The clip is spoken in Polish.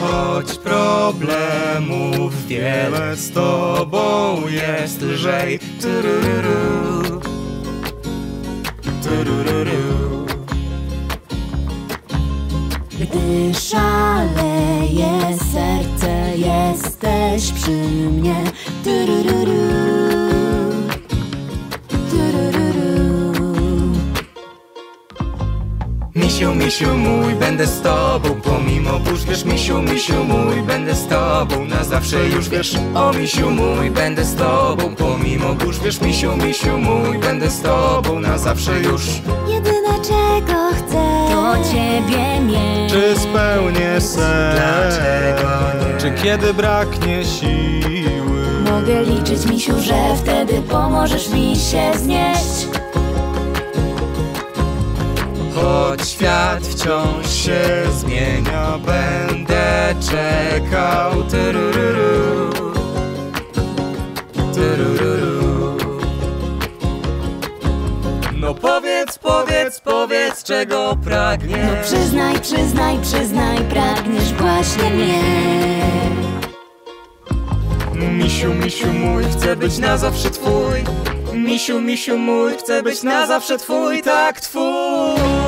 Choć problemów wiele z tobą jest lżej Turururu. Turururu. Gdy szaleje serce, jesteś przy mnie. Turururu. Misiu, misiu mój, będę z tobą Pomimo burz, wiesz, misiu, misiu mój Będę z tobą na zawsze już wiesz O misiu mój, będę z tobą Pomimo burz, wiesz, misiu, misiu mój Będę z tobą na zawsze już Jedyne czego chcę, to ciebie mieć. Czy spełnię sen? Dlaczego nie? Czy kiedy braknie siły? Mogę liczyć, misiu, że wtedy pomożesz mi się znieść. Świat wciąż się zmienia Będę czekał Turururu. Turururu. No powiedz, powiedz, powiedz czego pragniesz No przyznaj, przyznaj, przyznaj, pragniesz właśnie mnie. Misiu, misiu mój, chcę być na zawsze twój Misiu, misiu mój, chcę być na zawsze twój, tak twój